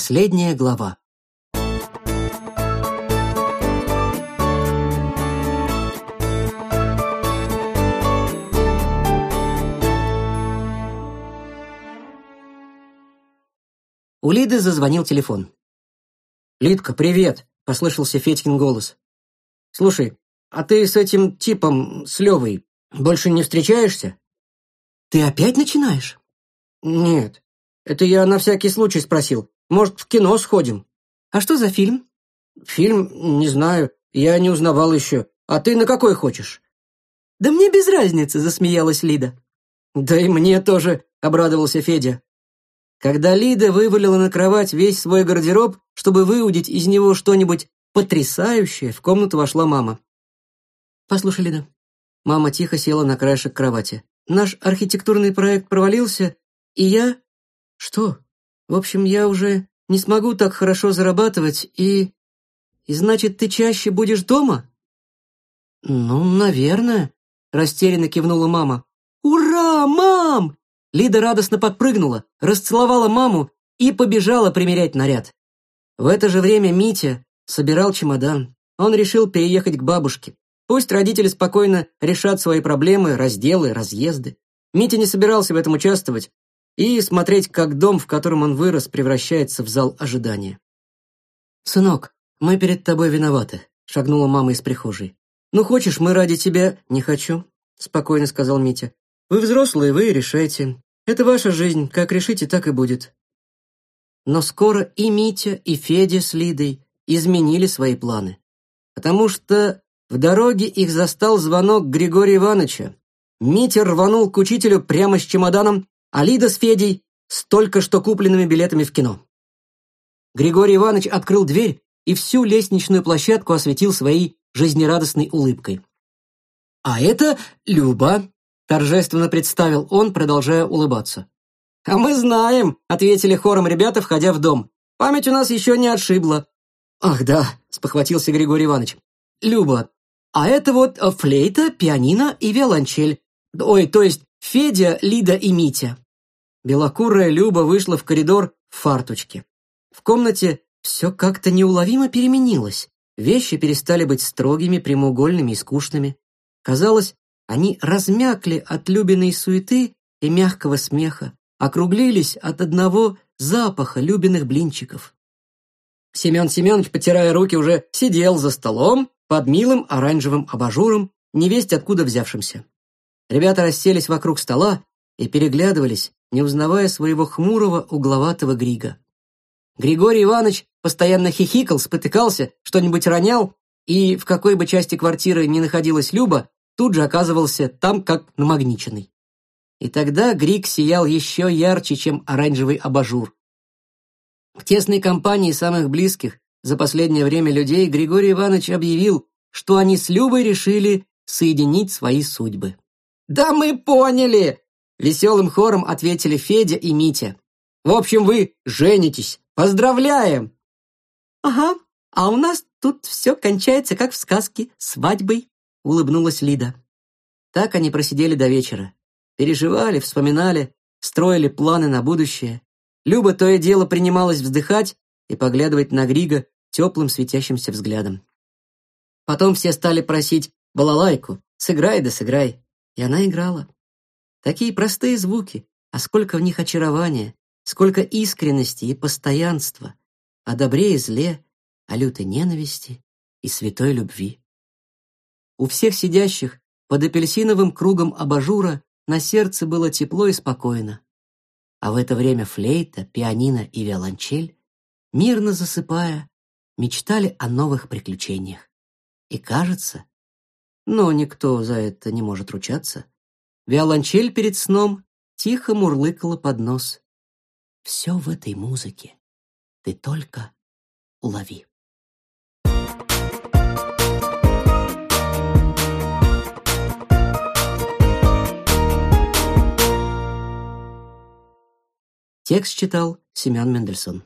Последняя глава. У Лиды зазвонил телефон. «Лидка, привет!» — послышался Федькин голос. «Слушай, а ты с этим типом, с Левой, больше не встречаешься?» «Ты опять начинаешь?» «Нет, это я на всякий случай спросил. Может, в кино сходим?» «А что за фильм?» «Фильм? Не знаю. Я не узнавал еще. А ты на какой хочешь?» «Да мне без разницы», — засмеялась Лида. «Да и мне тоже», — обрадовался Федя. Когда Лида вывалила на кровать весь свой гардероб, чтобы выудить из него что-нибудь потрясающее, в комнату вошла мама. «Послушай, Лида». Мама тихо села на краешек кровати. «Наш архитектурный проект провалился, и я...» «Что?» В общем, я уже не смогу так хорошо зарабатывать, и... И значит, ты чаще будешь дома?» «Ну, наверное», — растерянно кивнула мама. «Ура, мам!» Лида радостно подпрыгнула, расцеловала маму и побежала примерять наряд. В это же время Митя собирал чемодан. Он решил переехать к бабушке. Пусть родители спокойно решат свои проблемы, разделы, разъезды. Митя не собирался в этом участвовать, и смотреть, как дом, в котором он вырос, превращается в зал ожидания. «Сынок, мы перед тобой виноваты», — шагнула мама из прихожей. «Ну, хочешь, мы ради тебя...» «Не хочу», — спокойно сказал Митя. «Вы взрослые, вы решаете. Это ваша жизнь, как решите, так и будет». Но скоро и Митя, и Федя с Лидой изменили свои планы, потому что в дороге их застал звонок Григория Ивановича. Митя рванул к учителю прямо с чемоданом, Алида с Федей с только что купленными билетами в кино. Григорий Иванович открыл дверь и всю лестничную площадку осветил своей жизнерадостной улыбкой. «А это Люба», — торжественно представил он, продолжая улыбаться. «А мы знаем», — ответили хором ребята, входя в дом. «Память у нас еще не отшибла». «Ах да», — спохватился Григорий Иванович. «Люба, а это вот флейта, пианино и виолончель. Ой, то есть Федя, Лида и Митя. Белокурая Люба вышла в коридор в фарточке. В комнате все как-то неуловимо переменилось. Вещи перестали быть строгими, прямоугольными и скучными. Казалось, они размякли от Любиной суеты и мягкого смеха, округлились от одного запаха Любиных блинчиков. Семен Семенович, потирая руки, уже сидел за столом под милым оранжевым абажуром, невесть откуда взявшимся. Ребята расселись вокруг стола и переглядывались, не узнавая своего хмурого угловатого Грига. Григорий Иванович постоянно хихикал, спотыкался, что-нибудь ронял, и в какой бы части квартиры ни находилась Люба, тут же оказывался там как намагниченный. И тогда Григ сиял еще ярче, чем оранжевый абажур. В тесной компании самых близких за последнее время людей Григорий Иванович объявил, что они с Любой решили соединить свои судьбы. «Да мы поняли!» — веселым хором ответили Федя и Митя. «В общем, вы женитесь! Поздравляем!» «Ага, а у нас тут все кончается, как в сказке, свадьбой», — улыбнулась Лида. Так они просидели до вечера. Переживали, вспоминали, строили планы на будущее. Люба то и дело принималась вздыхать и поглядывать на Грига теплым светящимся взглядом. Потом все стали просить «балалайку, сыграй да сыграй». И она играла. Такие простые звуки, а сколько в них очарования, сколько искренности и постоянства, о добре и зле, о лютой ненависти и святой любви. У всех сидящих под апельсиновым кругом абажура на сердце было тепло и спокойно. А в это время флейта, пианино и виолончель, мирно засыпая, мечтали о новых приключениях. И, кажется, но никто за это не может ручаться. Виолончель перед сном тихо мурлыкала под нос. Все в этой музыке. Ты только улови. Текст читал Семен Мендельсон.